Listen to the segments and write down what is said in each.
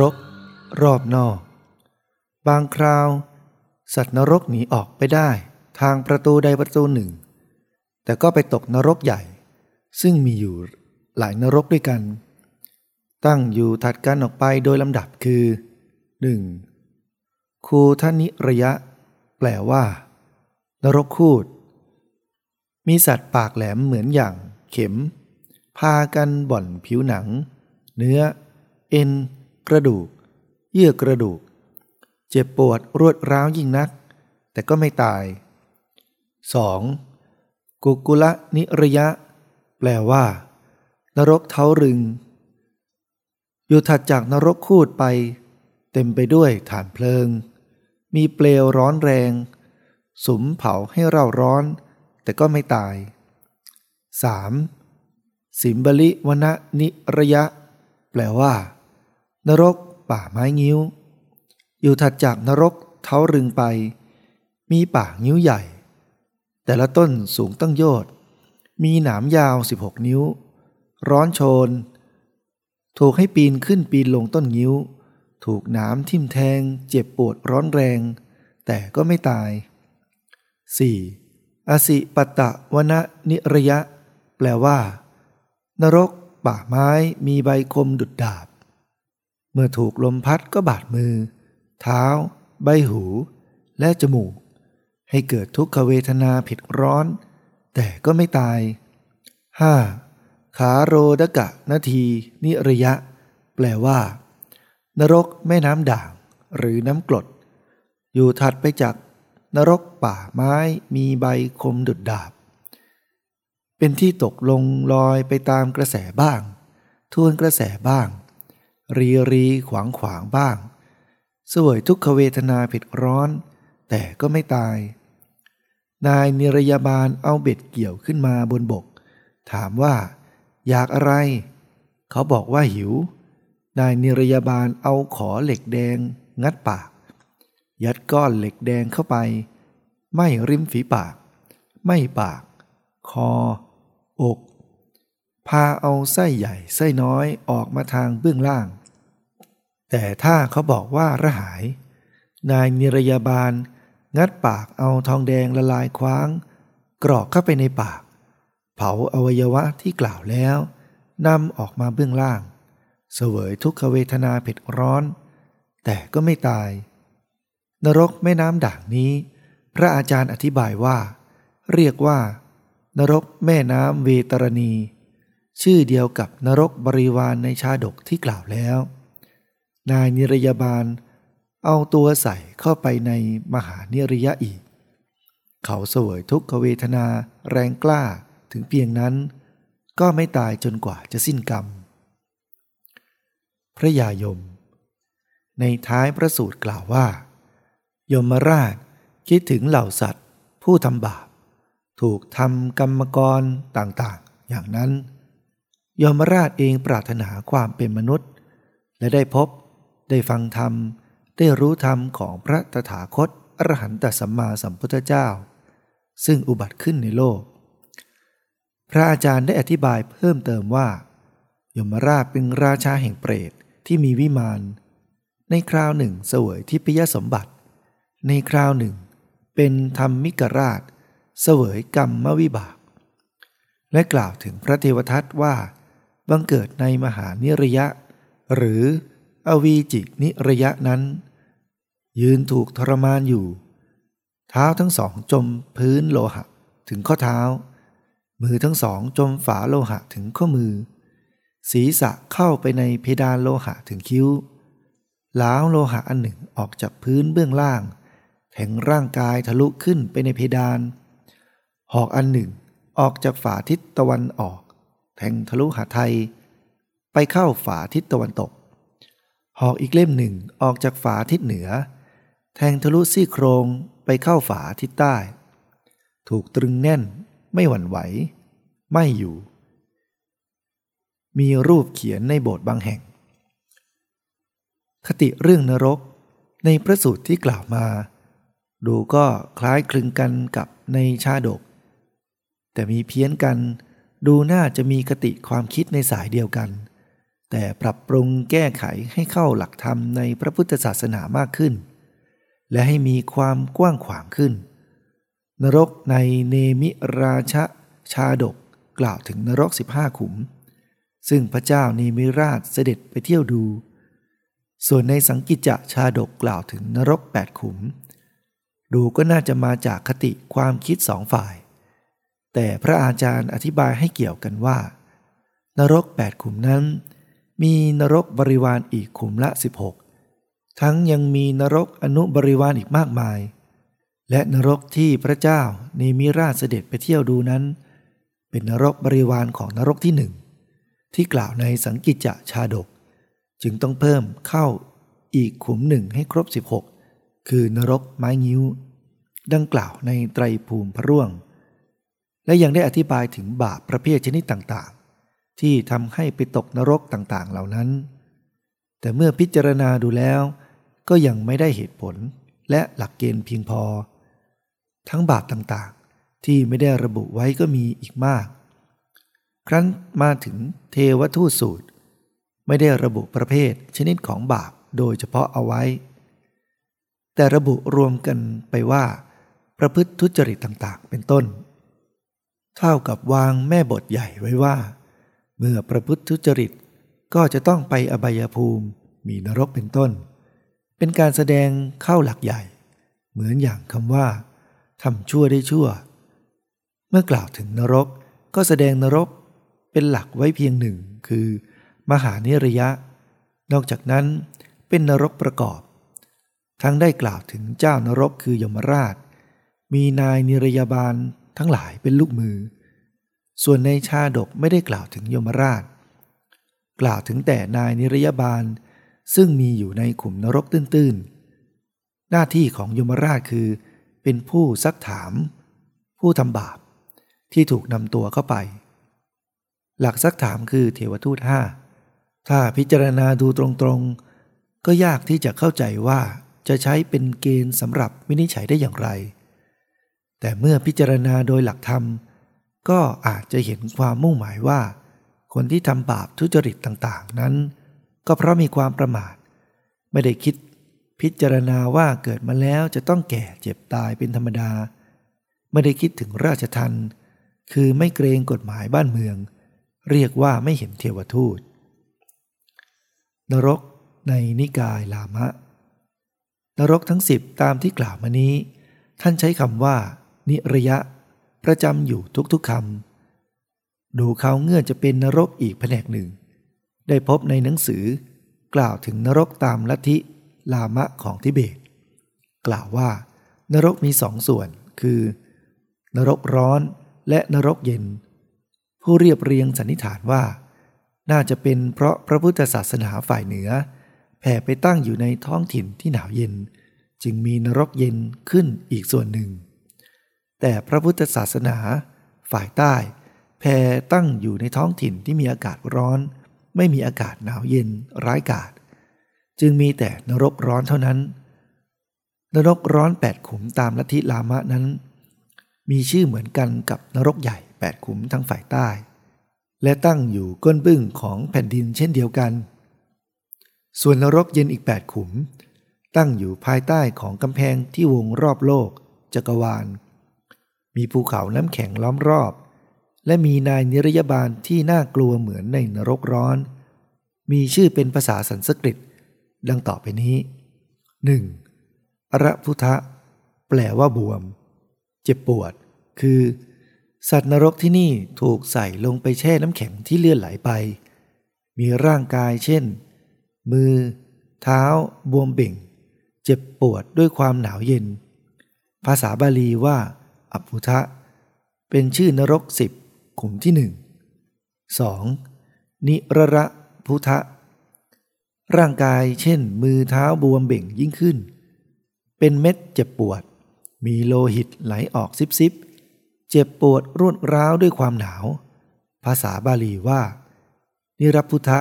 รก รอบนอก บางคราว สัตว์นรกหนีออกไปได้ทางประตูใดประตูหนึ่ง แต่ก็ไปตกนรกใหญ่ ซึ่งมีอยู่หลายนรกด้วยกัน ตั้งอยู่ถัดกันออกไปโดยลำดับคือ 1. คูทนิระยะ แปลว่า นรกคูด มีสัตว์ปากแหลมเหมือนอย่าง เข็ม พากันบ่อนผิวหนัง เนื้อ เอ็น กระดูก เยื่อกระดูก เจ็บปวดรวดร้าวยิ่งนัก แต่ก็ไม่ตาย 2. กุกุละนิระยะ แปลว่า นรกเท้ารึง อยู่ถัดจากนรกคูดไป เต็มไปด้วยฐานเพลิง มีเปลวร้อนแรง สุมเผาให้เราร้อน แต่ก็ไม่ตาย 3. สิมบลิวณนิระยะ แปลว่า นรกป่าไม้งิ้ว อยู่ถัดจากนรกเท้ารึงไป มีป่างิ้วใหญ่ แต่ละต้นสูงตั้งโยชน์มีหนามยาว 16 นิ้ว ร้อนโชน ถูกให้ปีนขึ้นปีนลงต้นงิ้ว ถูกหนามทิ่มแทง เจ็บปวดร้อนแรง แต่ก็ไม่ตาย 4. อสิปตะวณนิระยะ แปลว่า นรกป่าไม้มีใบคมดุดดาบ เมื่อถูกลมพัดก็บาดมือ เท้า ใบหู และจมูก ให้เกิดทุกขเวทนาผิดร้อน แต่ก็ไม่ตาย 5. ขาโรดกะนาที นิระยะ แปลว่า นรกแม่น้ำด่าง หรือน้ำกรด อยู่ถัดไปจากนรกป่าไม้มีใบคมดุดดาบ เป็นที่ตกลงลอยไปตามกระแสบ้าง ทวนกระแสบ้าง รีรีขวางขวางบ้างสวยทุกขเวทนาผิดร้อน แต่ก็ไม่ตาย นายนิรยาบาลเอาเบ็ดเกี่ยวขึ้นมาบนบก ถามว่า อยากอะไร เขาบอกว่าหิว นายนิรยาบาลเอาขอเหล็กแดง งัดปาก ยัดก้อนเหล็กแดงเข้าไป ไม่ริมฝีปาก ไม่ปาก คอ อก พาเอาไส้ใหญ่ไส้น้อยออกมาทางเบื้องล่าง แต่ถ้าเขาบอกว่าระหาย นายนิรยาบาล งัดปากเอาทองแดงละลายคว้าง กรอกเข้าไปในปาก เผาอวัยวะที่กล่าวแล้วนำออกมาเบื้องล่าง เสวยทุกขเวทนาเผ็ดร้อน แต่ก็ไม่ตาย นรกแม่น้ำด่างนี้ พระอาจารย์อธิบายว่า เรียกว่า นรกแม่น้ำเวตรณี ชื่อเดียวกับนรกบริวารในชาดกที่กล่าวแล้ว นายนิรยาบาล เอาตัวใส่เข้าไปในมหานิริยะอีก เขาเสวยทุกขเวทนาแรงกล้าถึงเพียงนั้น ก็ไม่ตายจนกว่าจะสิ้นกรรม พระยายม ในท้ายพระสูตรกล่าวว่า ยมราชคิดถึงเหล่าสัตว์ ผู้ทำบาป ถูกทำกรรมกรต่างๆ อย่างนั้น ยมราชเองปรารถนาความเป็นมนุษย์ และได้พบ ได้ฟังธรรม ได้รู้ธรรมของพระตถาคตอรหันตสัมมาสัมพุทธเจ้า ซึ่งอุบัติขึ้นในโลก พระอาจารย์ได้อธิบายเพิ่มเติมว่า ยมราชเป็นราชาแห่งเปรตที่มีวิมาน ในคราวหนึ่งเสวยทิพยสมบัติ ในคราวหนึ่ง เป็นธรรมมิกราช เสวยกรรมวิบาก และกล่าวถึงพระเทวทัตว่า บังเกิดในมหานิระยะ หรืออวีจินิระยะนั้น ยืนถูกทรมานอยู่ เท้าทั้งสองจมพื้นโลหะถึงข้อเท้า มือทั้งสองจมฝาโลหะถึงข้อมือ ศีรษะเข้าไปในเพดานโลหะถึงคิ้วล้าวโลหะอันหนึ่งออกจากพื้นเบื้องล่าง แทงร่างกายทะลุขึ้นไปในเพดาน หอกอันหนึ่งออกจากฝาทิศตะวันออก แทงทะลุหาไทย ไปเข้าฝาทิศตะวันตก หอกอีกเล่มหนึ่งออกจากฝาทิศเหนือ แทงทะลุซี่โครงไปเข้าฝาทิศใต้ ถูกตรึงแน่นไม่หวั่นไหว ไม่อยู่ มีรูปเขียนในโบสถ์บางแห่ง คติเรื่องนรกในพระสูตรที่กล่าวมา ดูก็คล้ายคลึงกันกับในชาดก แต่มีเพี้ยนกัน ดูน่าจะมีคติความคิดในสายเดียวกัน แต่ปรับปรุงแก้ไขให้เข้าหลักธรรมในพระพุทธศาสนามากขึ้น และให้มีความกว้างขวางขึ้น นรกในเนมิราชชาดกกล่าวถึงนรกสิบห้าขุม ซึ่งพระเจ้าเนมิราชเสด็จไปเที่ยวดู ส่วนในสังกิจจะชาดกกล่าวถึงนรกแปดขุม ดูก็น่าจะมาจากคติความคิดสองฝ่าย แต่พระอาจารย์อธิบายให้เกี่ยวกันว่า นรกแปดขุมนั้น มีนรกบริวารอีกขุมละ 16 ทั้งยังมีนรกอนุบริวารอีกมากมาย และนรกที่พระเจ้าเนมิราชเสด็จไปเที่ยวดูนั้น เป็นนรกบริวารของนรกที่หนึ่งที่กล่าวในสังกิจจะชาดก จึงต้องเพิ่มเข้าอีกขุมหนึ่งให้ครบ 16 คือนรกไม้งิ้ว ดังกล่าวในไตรภูมิพระร่วง และยังได้อธิบายถึงบาปประเภทชนิดต่างๆ ที่ทำให้ไปตกนรกต่างๆ เหล่านั้น แต่เมื่อพิจารณาดูแล้ว ก็ยังไม่ได้เหตุผลและหลักเกณฑ์เพียงพอ ทั้งบาปต่างๆ ที่ไม่ได้ระบุไว้ก็มีอีกมาก ครั้นมาถึงเทวทูตสูตร ไม่ได้ระบุประเภทชนิดของบาปโดยเฉพาะเอาไว้ แต่ระบุรวมกันไปว่า ประพฤติทุจริตต่างๆ เป็นต้น เท่ากับวางแม่บทใหญ่ไว้ว่า เมื่อประพฤติทุจริตก็จะต้องไปอบายภูมิมีนรกเป็นต้น เป็นการแสดงเข้าหลักใหญ่ เหมือนอย่างคำว่าทำชั่วได้ชั่ว เมื่อกล่าวถึงนรกก็แสดงนรกเป็นหลักไว้เพียงหนึ่งคือ มหานิรยะ นอกจากนั้นเป็นนรกประกอบ ทั้งได้กล่าวถึงเจ้านรกคือยมราช มีนายนิรยาบาล ทั้งหลายเป็นลูกมือ ส่วนในชาดกไม่ได้กล่าวถึงยมราช กล่าวถึงแต่นายนิรยาบาล ซึ่งมีอยู่ในขุมนรกตื้นๆ หน้าที่ของยมราชคือ เป็นผู้ซักถาม ผู้ทำบาป ที่ถูกนำตัวเข้าไป หลักซักถามคือเทวทูตห้าถ้าพิจารณาดูตรงๆ ก็ยากที่จะเข้าใจว่าจะใช้เป็นเกณฑ์สำหรับวินิจฉัยได้อย่างไร แต่เมื่อพิจารณาโดยหลักธรรม ก็อาจจะเห็นความมุ่งหมายว่า คนที่ทำบาปทุจริตต่างๆ นั้น ก็เพราะมีความประมาท ไม่ได้คิด พิจารณาว่าเกิดมาแล้วจะต้องแก่เจ็บตายเป็นธรรมดา ไม่ได้คิดถึงราชทันคือไม่เกรงกฎหมายบ้านเมือง เรียกว่าไม่เห็นเทวทูต นรกในนิกายลามะ นรกทั้งสิบตามที่กล่าวมานี้ ท่านใช้คำว่า นิระยะ ประจำอยู่ทุกๆคำดูเขาเงื่อจะเป็นนรกอีกแผนกหนึ่ง ได้พบในหนังสือกล่าวถึงนรกตามลัทธิลามะของทิเบต กล่าวว่านรกมีสองส่วนคือ นรกร้อนและนรกเย็น ผู้เรียบเรียงสันนิษฐานว่า น่าจะเป็นเพราะพระพุทธศาสนาฝ่ายเหนือ แผ่ไปตั้งอยู่ในท้องถิ่นที่หนาวเย็น จึงมีนรกเย็นขึ้นอีกส่วนหนึ่ง แต่พระพุทธศาสนาฝ่ายใต้แผ่ตั้งอยู่ในท้องถิ่นที่มีอากาศร้อน ไม่มีอากาศหนาวเย็นร้ายกาศ จึงมีแต่นรกร้อนเท่านั้น นรกร้อนแปดขุมตามลัทธิลามะนั้น มีชื่อเหมือนกันกับนรกใหญ่แปดขุมทั้งฝ่ายใต้ และตั้งอยู่ก้นบึ้งของแผ่นดินเช่นเดียวกัน ส่วนนรกเย็นอีกแปดขุม ตั้งอยู่ภายใต้ของกำแพงที่วงรอบโลก จักรวาล มีภูเขาน้ำแข็งล้อมรอบ และมีนายนิรยาบาลที่น่ากลัวเหมือนในนรกร้อน มีชื่อเป็นภาษาสันสกฤต ดังต่อไปนี้ 1. อระพุทะแปลว่าบวม เจ็บปวด คือ สัตว์นรกที่นี่ถูกใส่ลงไปแช่น้ำแข็งที่เลื่อนไหลไป มีร่างกายเช่น มือ เท้า บวมเบ่ง เจ็บปวดด้วยความหนาวเย็น ภาษาบาลีว่า อภุทะเป็นชื่อนรกสิบขุมที่หนึ่ง 2. นิรระพุทะร่างกายเช่น มือเท้าบวมเบ่งยิ่งขึ้น เป็นเม็ดเจ็บปวด มีโลหิตไหลออกซิบซิบเจ็บปวดรวดร้าวด้วยความหนาว ภาษาบาลีว่า นิรพุทธะ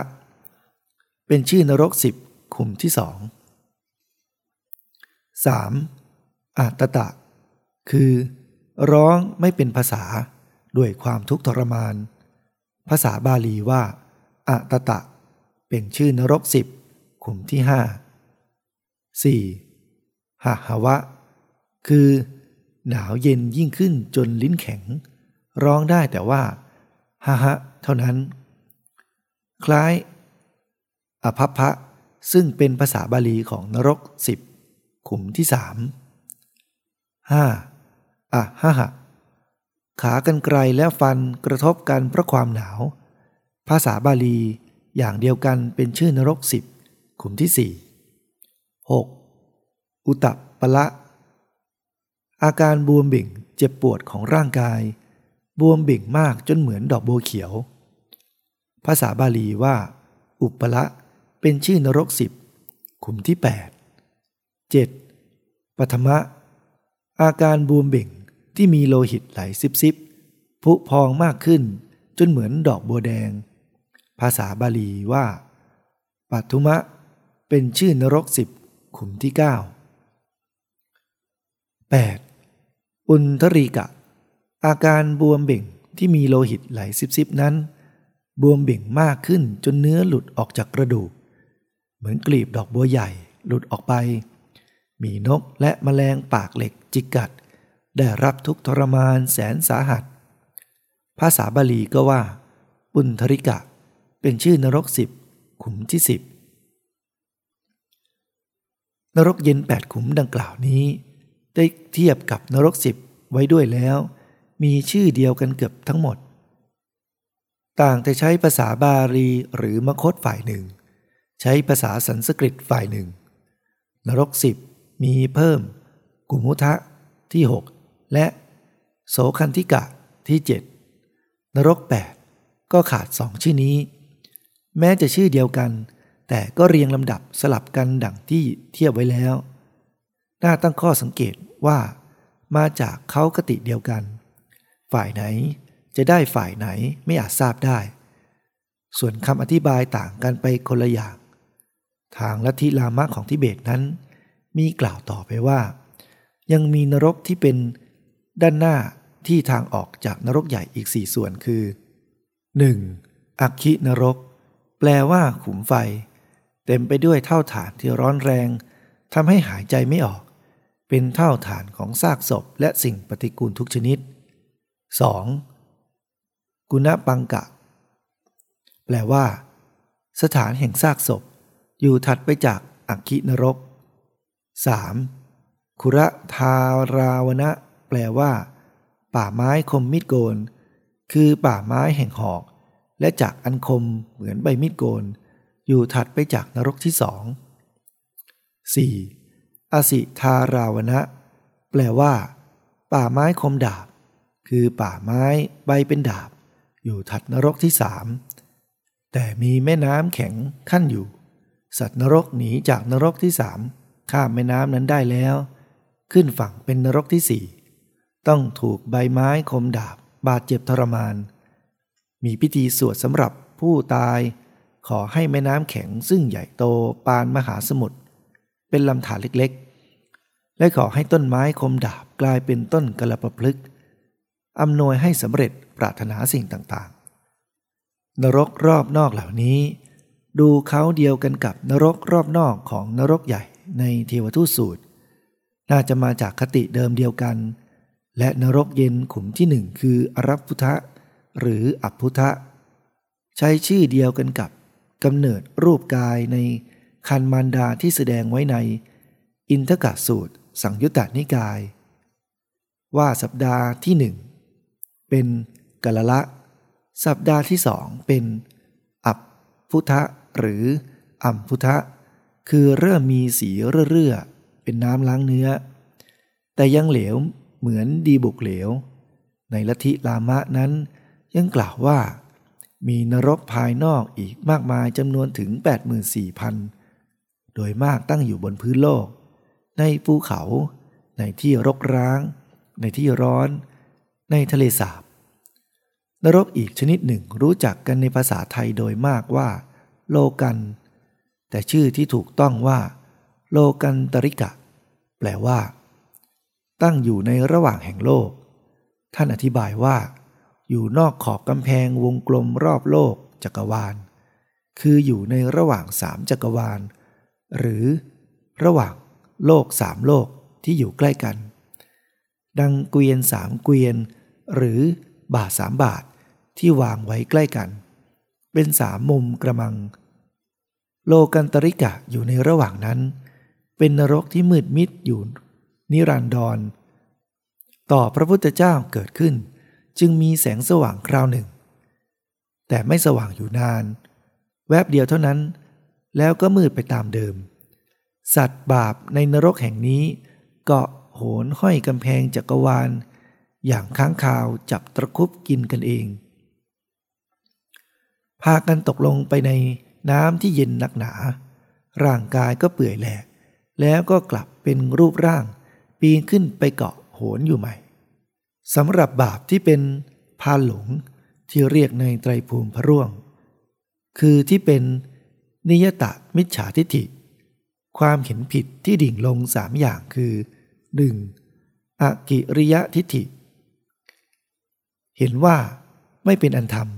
เป็นชื่อนรกสิบขุมที่สอง 3. อัตตะ คือ ร้องไม่เป็นภาษาด้วยความทุกข์ทรมาน ภาษาบาลีว่าอัตะตะ เป็นชื่อนรกสิบขุมที่ห้าสี่หะหวะ คือ หนาวเย็นยิ่งขึ้นจนลิ้นแข็ง ร้องได้แต่ว่าฮะฮะเท่านั้น คล้าย อภัพพะ ซึ่งเป็นภาษาบาลีของนรกสิบขุมที่สามห้า อะฮะฮะขากันไกลและฟันกระทบกันเพราะความหนาว ภาษาบาลีอย่างเดียวกันเป็นชื่อนรกสิบขุมที่สี่หกอุตปปละ อาการบวมบิ่งเจ็บปวดของร่างกาย บวมบิ่งมากจนเหมือนดอกโบเขียว ภาษาบาลีว่า อุปละเป็นชื่อนรกสิบขุมที่ 8 7. ปฐมะ อาการบวมเบ่ง ที่มีโลหิตไหลซิบซิบผุพองมากขึ้น จนเหมือนดอกบัวแดง ภาษาบาลีว่าปัทุมะ เป็นชื่อนรกสิบขุมที่ 9 8. อุนทรีกะ อาการบวมเบ่งที่มีโลหิตไหลซิบซิบนั้น บวมเบ่งมากขึ้นจนเนื้อหลุดออกจากกระดูก เหมือนกลีบดอกบัวใหญ่หลุดออกไป มีนกและแมลงปากเหล็กจิกกัด ได้รับทุกทรมานแสนสาหัส ภาษาบาลีก็ว่า ปุณธริกะ เป็นชื่อนรกสิบขุมที่สิบนรกเย็นแปดขุมดังกล่าวนี้ ได้เทียบกับนรกสิบไว้ด้วยแล้ว มีชื่อเดียวกันเกือบทั้งหมด ต่างแต่ใช้ภาษาบาลีหรือมคตฝ่ายหนึ่ง ใช้ภาษาสันสกฤตฝ่ายหนึ่ง นรกสิบมีเพิ่ม กุมุทะที่6 และโสคันธิกะที่ 7 นรก 8 ก็ขาดสองชื่อนี้ แม้จะชื่อเดียวกัน แต่ก็เรียงลำดับสลับกันดังที่เทียบไว้แล้ว น่าตั้งข้อสังเกตว่า มาจากเขากติเดียวกัน ฝ่ายไหนจะได้ฝ่ายไหนไม่อาจทราบได้ ส่วนคำอธิบายต่างกันไปคนละอย่าง ทางลัทธิลามะของทิเบตนั้น มีกล่าวต่อไปว่า ยังมีนรกที่เป็น ด้านหน้าที่ทางออกจากนรกใหญ่อีกสี่ส่วนคือ 1. อักขินรก แปลว่าขุมไฟ เต็มไปด้วยเท่าฐานที่ร้อนแรงทำให้หายใจไม่ออก เป็นเท่าฐานของซากศพและสิ่งปฏิกูลทุกชนิด 2. กุณปังกะ แปลว่า สถานแห่งซากศพ อยู่ถัดไปจากอักขินรก 3. คุระทาราวนะ ลว่า ป่าไม้คมมิดโกน คือป่าไม้แห่งหอก และจากอันคมเหมือนใบมิดโกน อยู่ถัดไปจากนรกที่สอง 4. อสิทาราวนะ แปลว่า ป่าไม้คมดาบ คือป่าไม้ใบเป็นดาบ อยู่ถัดนรกที่สามแต่มีแม่น้ำแข็งขั้นอยู่ สัตว์นรกหนีจากนรกที่สามข้ามแม่น้ำนั้นได้แล้ว ขึ้นฝั่งเป็นนรกที่สี่ ต้องถูกใบไม้คมดาบบาดเจ็บทรมาน มีพิธีสวดสำหรับผู้ตาย ขอให้แม่น้ำแข็งซึ่งใหญ่โตปานมหาสมุทรเป็นลำธารเล็กๆ และขอให้ต้นไม้คมดาบกลายเป็นต้นกระประพลึกอำนวยให้สำเร็จปรารถนาสิ่งต่างๆ นรกรอบนอกเหล่านี้ ดูเขาเดียวกันกับนรกรอบนอกของนรกใหญ่ในเทวทูตสูตร น่าจะมาจากคติเดิมเดียวกัน และนรกเย็นขุมที่หนึ่งคืออรัพุทะหรืออัพุทะใช้ชื่อเดียวกันกับกำเนิดรูปกายในคันมารดาที่แสดงไว้ใน อินทกะสูตร สังยุตตนิกาย ว่าสัปดาห์ที่หนึ่งเป็นกะละละ สัปดาห์ที่สองเป็นอับพุทธหรืออัมพุทะคือเริ่มมีสีเรื่อๆเป็นน้ำล้างเนื้อ แต่ยังเหลว เหมือนดีบุกเหลว ในลัทธิลามะนั้น ยังกล่าวว่า มีนรกภายนอกอีกมากมายจำนวนถึง 84,000 โดยมากตั้งอยู่บนพื้นโลก ในภูเขา ในที่รกร้าง ในที่ร้อน ในทะเลสาบนรกอีกชนิดหนึ่งรู้จักกันในภาษาไทยโดยมากว่า โลกัน แต่ชื่อที่ถูกต้องว่า โลกันตริกะ แปลว่า ตั้งอยู่ในระหว่างแห่งโลก ท่านอธิบายว่า อยู่นอกขอบกำแพงวงกลมรอบโลกจักรวาล คืออยู่ในระหว่างสามจักรวาล หรือระหว่างโลกสามโลกที่อยู่ใกล้กัน ดังเกวียนสามเกวียน หรือบาทสามบาทที่วางไว้ใกล้กัน เป็นสามมุมกระมัง โลกันตริกะอยู่ในระหว่างนั้น เป็นนรกที่มืดมิดอยู่ นิรันดร ต่อพระพุทธเจ้าเกิดขึ้น จึงมีแสงสว่างคราวหนึ่ง แต่ไม่สว่างอยู่นาน แวบเดียวเท่านั้น แล้วก็มืดไปตามเดิม สัตว์บาปในนรกแห่งนี้ เกาะโหนห้อยกำแพงจักรวาล อย่างค้างคาวจับตะคุบกินกันเอง พากันตกลงไปในน้ำที่เย็นหนักหนา ร่างกายก็เปื่อยแหลก แล้วก็กลับเป็นรูปร่าง ปีนขึ้นไปเกาะโหนอยู่ใหม่สำหรับบาปที่เป็นพาหลงที่เรียกในไตรภูมิพระร่วง คือที่เป็นนิยตะมิจฉาทิฏฐิ ความเห็นผิดที่ดิ่งลงสามอย่างคือ 1. อกิริยะทิฏฐิ เห็นว่าไม่เป็นอันธรรม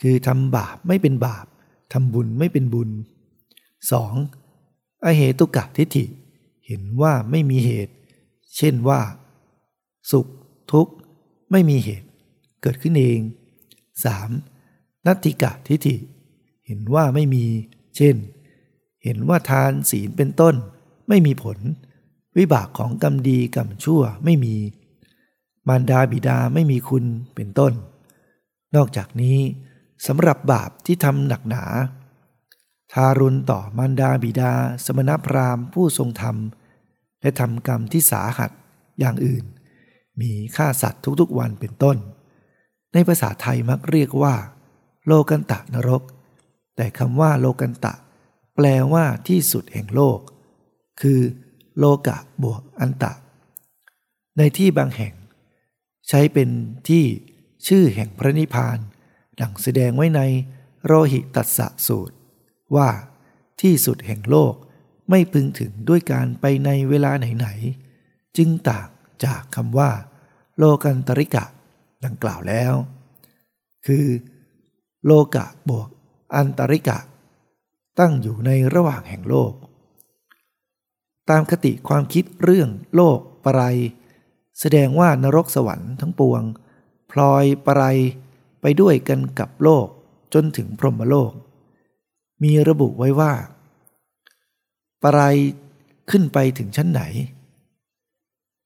คือทำบาปไม่เป็นบาปทำบุญไม่เป็นบุญ 2. อเหตุกะทิฏฐิ เห็นว่าไม่มีเหตุ เช่นว่า สุข ทุกข์ ไม่มีเหตุเกิดขึ้นเอง 3. นัตติกะทิฏฐิ เห็นว่าไม่มี เช่น เห็นว่าทานศีลเป็นต้น ไม่มีผล วิบากของกรรมดีกรรมชั่วไม่มี มารดาบิดาไม่มีคุณเป็นต้น นอกจากนี้สำหรับบาปที่ทำหนักหนา ทารุณต่อมารดาบิดา สมณพราหมณ์ผู้ทรงธรรม และทำกรรมที่สาหัสอย่างอื่น มีฆ่าสัตว์ทุกๆวันเป็นต้น ในภาษาไทยมักเรียกว่า โลกันตะนรก แต่คำว่าโลกันตะ แปลว่าที่สุดแห่งโลก คือ โลกะบวกอันตะ ในที่บางแห่ง ใช้เป็นที่ชื่อแห่งพระนิพพาน ดังแสดงไว้ในโรหิตัสสะสูตร ว่า ที่สุดแห่งโลก ไม่พึงถึงด้วยการไปในเวลาไหนๆ จึงต่างจากคำว่า โลกันตริกะ ดังกล่าวแล้ว คือ โลกะบวก อันตริกะ ตั้งอยู่ในระหว่างแห่งโลก ตามคติความคิดเรื่องโลกปรายแสดงว่านรกสวรรค์ทั้งปวง พลอยปรายไปด้วยกันกับโลกจนถึงพรหมโลก มีระบุไว้ว่า ปรายขึ้นไปถึงชั้นไหน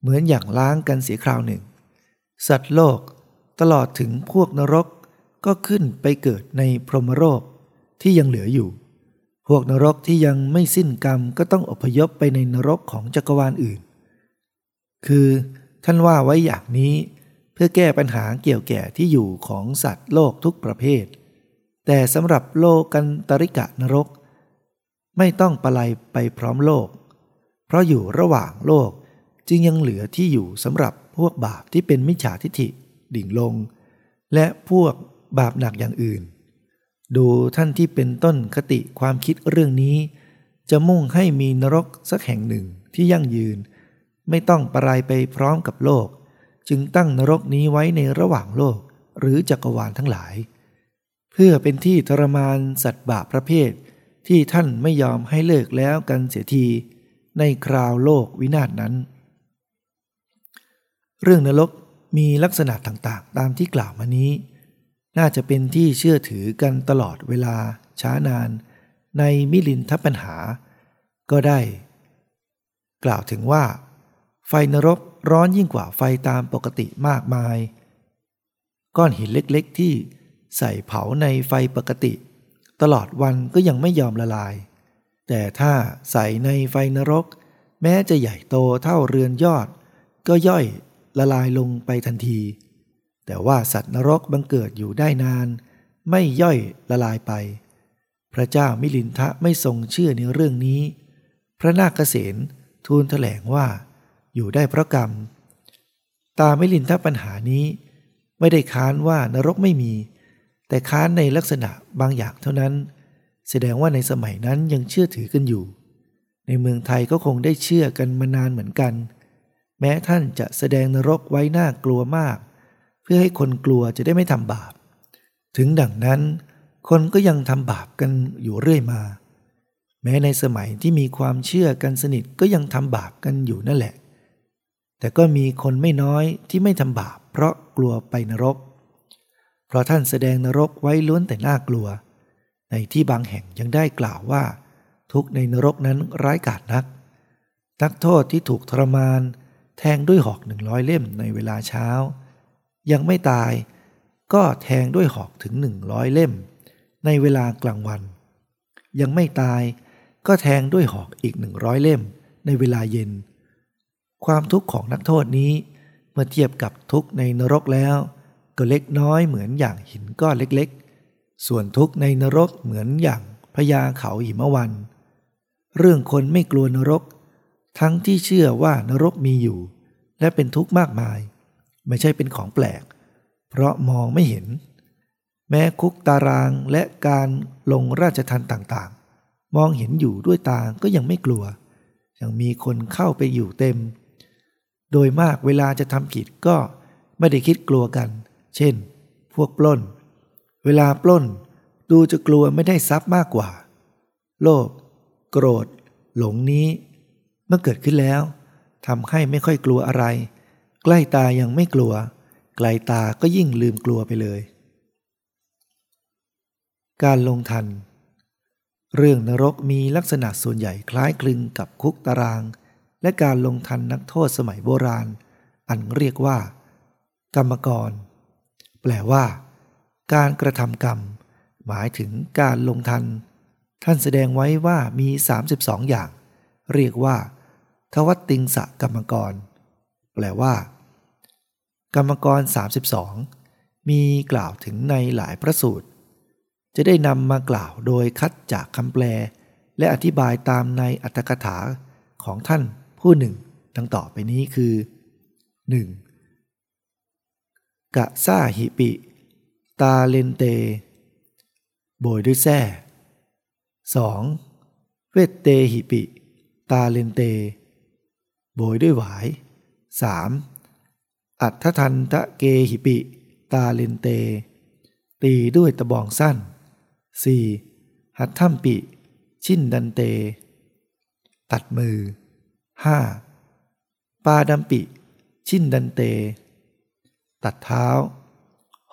เหมือนอย่างล้างกันเสียคราวหนึ่ง สัตว์โลกตลอดถึงพวกนรกก็ขึ้นไปเกิดในพรหมโลกที่ยังเหลืออยู่ พวกนรกที่ยังไม่สิ้นกรรมก็ต้องอพยพไปในนรกของจักรวาลอื่น คือท่านว่าไว้อย่างนี้เพื่อแก้ปัญหาเกี่ยวแก่ที่อยู่ของสัตว์โลกทุกประเภท แต่สำหรับโลกันตริกะนรก ไม่ต้องประไลไปพร้อมโลก เพราะอยู่ระหว่างโลกจึงยังเหลือที่อยู่สำหรับพวกบาปที่เป็นมิจฉาทิฐิ ดิ่งลง และพวกบาปหนักอย่างอื่น ดูท่านที่เป็นต้นคติความคิดเรื่องนี้ จะมุ่งให้มีนรกสักแห่งหนึ่งที่ยั่งยืน ไม่ต้องประไลไปพร้อมกับโลก จึงตั้งนรกนี้ไว้ในระหว่างโลก หรือจักรวาลทั้งหลาย เพื่อเป็นที่ทรมานสัตว์บาปประเภท ที่ท่านไม่ยอมให้เลิกแล้วกันเสียทีในคราวโลกวินาศนั้น เรื่องนรกมีลักษณะต่างๆ ตามที่กล่าวมานี้ น่าจะเป็นที่เชื่อถือกันตลอดเวลาช้านาน ในมิลินทปัญหา ก็ได้ กล่าวถึงว่า ไฟนรกร้อนยิ่งกว่าไฟตามปกติมากมาย ก้อนหินเล็กๆที่ใส่เผาในไฟปกติ ตลอดวันก็ยังไม่ยอมละลาย แต่ถ้าใส่ในไฟนรก แม้จะใหญ่โตเท่าเรือนยอด ก็ย่อยละลายลงไปทันที แต่ว่าสัตว์นรกบังเกิดอยู่ได้นาน ไม่ย่อยละลายไป พระเจ้ามิลินทะไม่ทรงเชื่อในเรื่องนี้ พระนาคเษนทูลแถลงว่า อยู่ได้เพราะกรรม ตาไม่ลินทัปัญหานี้ ไม่ได้ค้านว่านรกไม่มี แต่ค้านในลักษณะบางอย่างเท่านั้น แสดงว่าในสมัยนั้นยังเชื่อถือกันอยู่ ในเมืองไทยก็คงได้เชื่อกันมานานเหมือนกัน แม้ท่านจะแสดงนรกไว้น่ากลัวมาก เพื่อให้คนกลัวจะได้ไม่ทำบาป ถึงดังนั้น คนก็ยังทำบาปกันอยู่เรื่อยมา แม้ในสมัยที่มีความเชื่อกันสนิทก็ยังทำบาปกันอยู่นั่นแหละ แต่ก็มีคนไม่น้อยที่ไม่ทำบาปเพราะกลัวไปนรก เพราะท่านแสดงนรกไว้ล้วนแต่น่ากลัว ในที่บางแห่งยังได้กล่าวว่า ทุกในนรกนั้นร้ายกาจนัก นักโทษที่ถูกทรมาน แทงด้วยหอกหนึ่งร้อยเล่มในเวลาเช้า ยังไม่ตายก็แทงด้วยหอกถึงหนึ่งร้อยเล่ม ในเวลากลางวัน ยังไม่ตายก็แทงด้วยหอกอีกหนึ่งร้อยเล่ม ในเวลาเย็น ความทุกข์ของนักโทษนี้เมื่อเทียบกับทุกข์ในนรกแล้ว ก็เล็กน้อยเหมือนอย่างหินก้อนเล็กๆ ส่วนทุกข์ในนรกเหมือนอย่างพญาเขาหิมวัน เรื่องคนไม่กลัวนรก ทั้งที่เชื่อว่านรกมีอยู่ และเป็นทุกข์มากมาย ไม่ใช่เป็นของแปลก เพราะมองไม่เห็น แม้คุกตารางและการลงราชทันต่างๆ มองเห็นอยู่ด้วยตาก็ยังไม่กลัว ยังมีคนเข้าไปอยู่เต็ม โดยมากเวลาจะทำผิดก็ไม่ได้คิดกลัวกัน เช่น พวกปล้น เวลาปล้น ดูจะกลัวไม่ได้ทรัพย์มากกว่า โลภโกรธ หลงนี้ เมื่อเกิดขึ้นแล้วทำให้ไม่ค่อยกลัวอะไร ใกล้ตายังไม่กลัว ไกลตาก็ยิ่งลืมกลัวไปเลย การลงทัน เรื่องนรกมีลักษณะส่วนใหญ่คล้ายคลึงกับคุกตาราง และการลงทันนักโทษสมัยโบราณ อันเรียกว่า กรรมกร แปลว่า การกระทำกรรม หมายถึงการลงทัน ท่านแสดงไว้ว่ามี 32 อย่าง เรียกว่า ทวัตติงสะกรรมกร แปลว่า กรรมกร 32 มีกล่าวถึงในหลายพระสูตร จะได้นำมากล่าวโดยคัดจากคำแปล และอธิบายตามในอัตถกถาของท่านผู้หนึ่งดังต่อไปนี้คือ 1. กะซ่าหิปิ ตาเลนเต โบยด้วยแส้ 2. เวตเตหิปิ ตาเฬนเต โบยด้วยหวาย 3. อัฑฒทัณฑะเกหิปิ ตาเฬนเต ตีด้วยตะบองสั้น 4. หัตถัมปิ ฉินทันเต ตัดมือ 5. ปาทัมปิ ฉินทันเต ตัดเท้า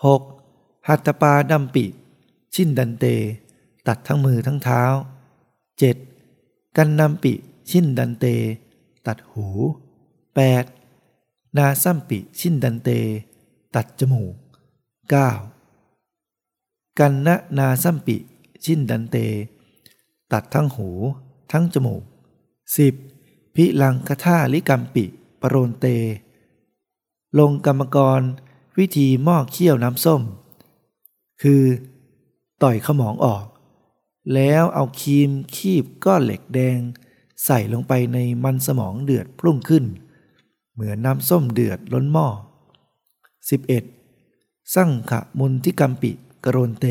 6. หัตถปาทัมปิ ฉินทันเต ตัดทั้งมือทั้งเท้า 7. กัณณัมปิ ฉินทันเต ตัดหู 8. นาสัมปิ ฉินทันเต ตัดจมูก 9. กัณณะนาสัมปิ ฉินทันเต ตัดทั้งหู ทั้งจมูก 10. พิลังคถาลิกัมปิปโรนเต ลงกรรมกร วิธีหม้อเคี่ยวน้ำส้ม คือ ต่อยขมองออก แล้วเอาครีมคีบก้อนเหล็กแดง ใส่ลงไปในมันสมองเดือดพุ่งขึ้น เหมือนน้ำส้มเดือดล้นหม้อ 11. สั่งขะมุนที่กัมปิกรโรนเต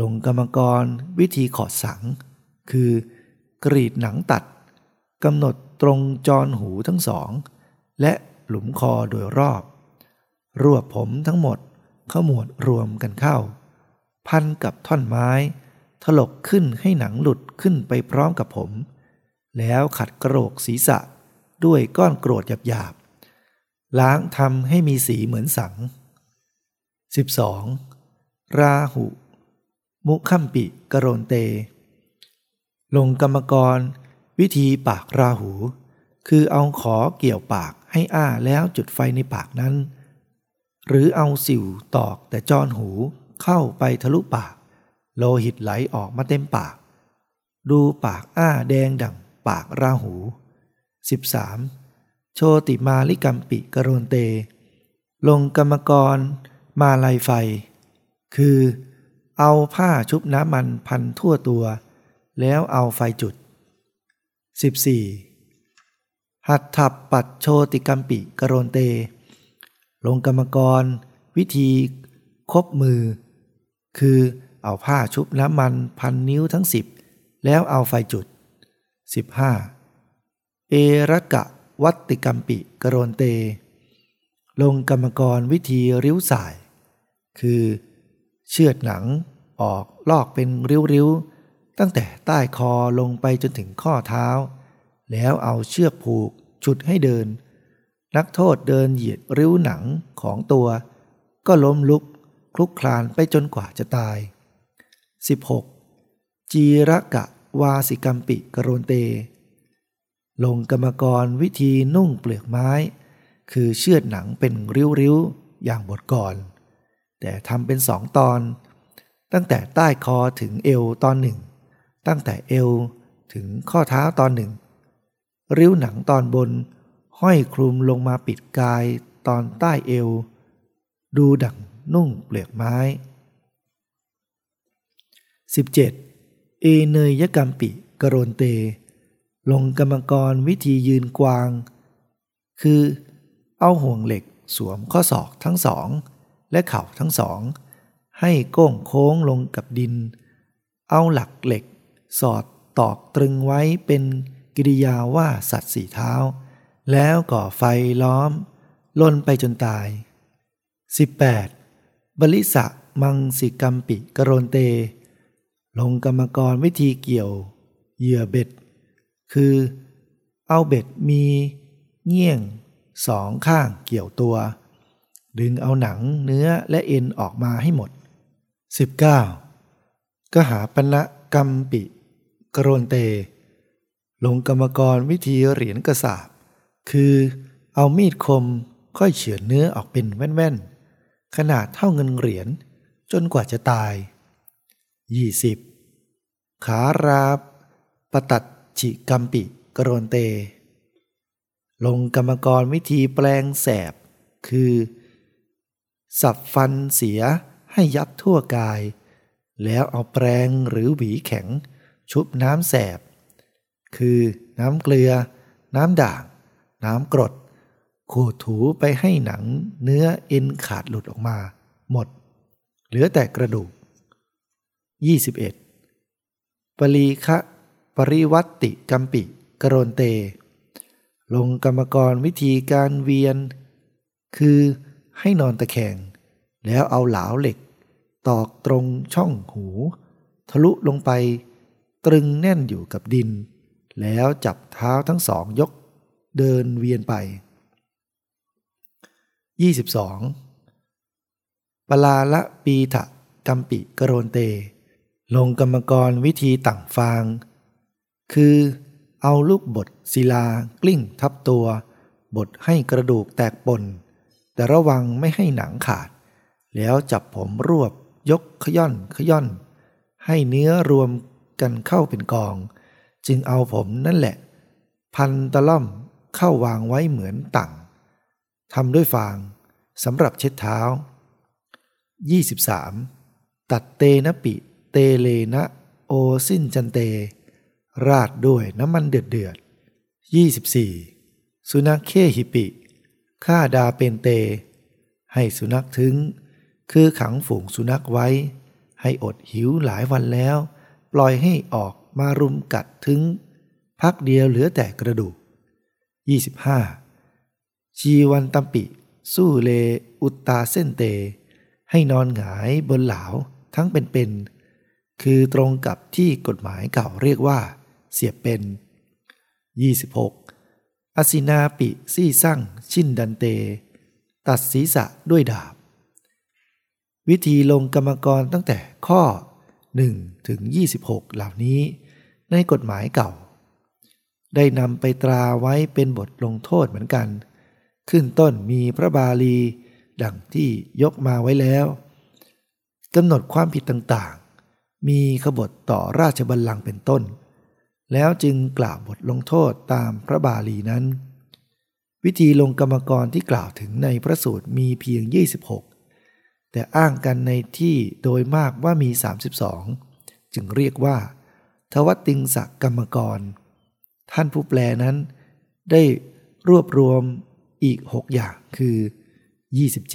ลงกรรมกร วิธีขอดสัง คือกรีดหนังตัดกำหนดตรงจรหูทั้งสอง และ หลุมคอโดยรอบ รวบผมทั้งหมดเข้าหมวดรวมกันเข้า พันกับท่อนไม้ ถลกขึ้นให้หนังหลุดขึ้นไปพร้อมกับผม แล้วขัดกระโหลกศีรษะด้วยก้อนกรธหยาบๆ ล้างทำให้มีสีเหมือนสัง 12. ราหุ มุขัมปิกโรนเต ลงกรรมกรณ์ วิธีปากราหู คือเอาขอเกี่ยวปาก ให้อ้าแล้วจุดไฟในปากนั้น หรือเอาสิ่วตอกแต่จอนหูเข้าไปทะลุปาก โลหิตไหลออกมาเต็มปาก ดูปากอ้าแดงดั่งปากราหู 13. โชติมาลิกัมปิ กโรนเต ลงกรรมกร มาลายไฟ คือ เอาผ้าชุบน้ำมันพันทั่วตัว แล้วเอาไฟจุด 14. หัตถับปัดโชติกัมปิกรนเต ลงกรรมกร วิธีคบมือ คือเอาผ้าชุบน้ำมันพันนิ้วทั้งสิบแล้วเอาไฟจุด 15. เอรกะวัตติกัมปิกรโรนเต ลงกรรมกรวิธีริ้วสาย คือ เชือดหนังออกลอกเป็นริ้วๆ ตั้งแต่ใต้คอลงไปจนถึงข้อเท้า แล้วเอาเชือกผูกฉุดให้เดิน นักโทษเดินเหยียดริ้วหนังของตัว ก็ล้มลุกคลุกคลานไปจนกว่าจะตาย 16. จีระกะวาสิกัมปิกโรนเต ลงกรรมกรวิธีนุ่งเปลือกไม้ คือเชือดหนังเป็นริ้วๆ อย่างบทก่อน แต่ทำเป็นสองตอน ตั้งแต่ใต้คอถึงเอวตอนหนึ่ง ตั้งแต่เอวถึงข้อเท้าตอนหนึ่ง ริ้วหนังตอนบน ห้อยคลุมลงมาปิดกายตอนใต้เอว ดูดั่งนุ่งเปลือกไม้ 17. เอเนยยกรรมปิกรนเต ลงกรรมกรวิธียืนกวาง คือเอาห่วงเหล็กสวมข้อศอกทั้งสอง และเข่าทั้งสอง ให้โก้งโค้งลงกับดิน เอาหลักเหล็ก สอดตอกตรึงไว้เป็น กิริยาว่าสัตว์สี่เท้า แล้วก่อไฟล้อมล่นไปจนตาย 18. พลิสะมังสิกัมปิกโรนเต ลงกรรมกรณ์วิธีเกี่ยว เหยื่อเบ็ด คือ เอาเบ็ดมีเงี่ยงสองข้างเกี่ยวตัว ดึงเอาหนังเนื้อและเอ็นออกมาให้หมด 19. กหาปณะกัมปิกโรนเต ลงกรรมกรณ์วิธีเหรียญกษาปณ์ คือเอามีดคมค่อยเฉือนเนื้อออกเป็นแว่นๆ ขนาดเท่าเงินเหรียญจนกว่าจะตาย 20. ขาราบปตัดฉิกัมปิกโรนเต ลงกรรมกรวิธีแปลงแสบ คือ สับฟันเสียให้ยับทั่วกาย แล้วเอาแปรงหรือหวีแข็ง ชุบน้ำแสบ คือน้ำเกลือ น้ำด่าง น้ำกรด ขูดถูไปให้หนังเนื้อเอ็นขาดหลุดออกมา หมด เหลือแต่กระดูก 21. ปรีคะปริวัติกัมปิกโรนเต ลงกรรมกรวิธีการเวียน คือให้นอนตะแคง แล้วเอาเหลาเหล็ก ตอกตรงช่องหู ทะลุลงไป ตรึงแน่นอยู่กับดิน แล้วจับเท้าทั้งสองยกเดินเวียนไป 22. ปลาละปีถะกัมปิกโรนเต ลงกรรมกรวิธีต่างฟาง คือเอาลูกบดศิลากลิ้งทับตัว บดให้กระดูกแตกปนแต่ระวังไม่ให้หนังขาด แล้วจับผมรวบยกขย่อนขย่อน ให้เนื้อรวมกันเข้าเป็นกอง จึงเอาผมนั่นแหละ พันตะล่อมเข้าวางไว้เหมือนตั่งทำด้วยฟางสำหรับเช็ดเท้า 23. ตัดเตนะปิเตเลนะโอสิ้นจันเต ราดด้วยน้ำมันเดือดเดือด 24. สุนัขเคหิปิฆ่าดาเป็นเต ให้สุนัขถึง คือขังฝูงสุนัขไว้ ให้อดหิวหลายวันแล้ว ปล่อยให้ออก มารุมกัดถึง พักเดียวเหลือแต่กระดูก 25. ชีวันตัมปิ สู้เลอุตตาเส้นเต ให้นอนหงายบนเหลาทั้งเป็นๆ คือตรงกับที่กฎหมายเก่าเรียกว่า เสียบเป็น 26. อสินาปิซี่สั่งชินดันเต ตัดศีรษะด้วยดาบ วิธีลงกรรมกรตั้งแต่ข้อ 1 ถึง 26 เหล่านี้ ในกฎหมายเก่า ได้นำไปตราไว้เป็นบทลงโทษเหมือนกัน ขึ้นต้นมีพระบาลี ดังที่ยกมาไว้แล้วกำหนดความผิดต่างๆ มีขบฏต่อราชบัลลังก์เป็นต้น แล้วจึงกล่าวบทลงโทษตามพระบาลีนั้น วิธีลงกรรมกรที่กล่าวถึงในพระสูตรมีเพียง 26 แต่อ้างกันในที่โดยมากว่ามี 32 จึงเรียกว่า ทวติงสักกรรมกร ท่านผู้แปลนั้น ได้รวบรวมอีก 6 อย่างคือ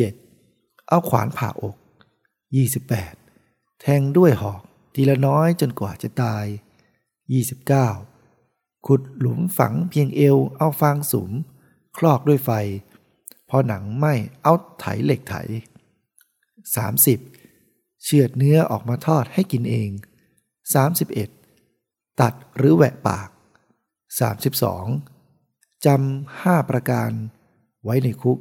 27 เอาขวานผ่าอก 28. แทงด้วยหอก ทีละน้อยจนกว่าจะตาย 29. ขุดหลุมฝังเพียงเอวเอาฟางสุม คลอกด้วยไฟ พอหนังไหมเอาไถเหล็กไถ 30. เชือดเนื้อออกมาทอดให้กินเอง 31. ตัดหรือแหวะปาก 32. จำห้าประการไว้ในคุก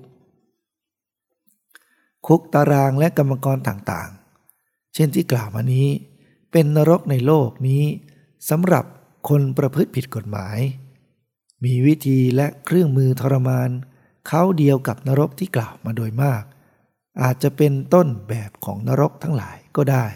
คุกตารางและกรรมกรต่างๆ เช่นที่กล่าวมานี้ เป็นนรกในโลกนี้สำหรับคนประพฤติผิดกฎหมาย มีวิธีและเครื่องมือทรมาน เขาเดียวกับนรกที่กล่าวมาโดยมาก อาจจะเป็นต้นแบบของนรกทั้งหลายก็ได้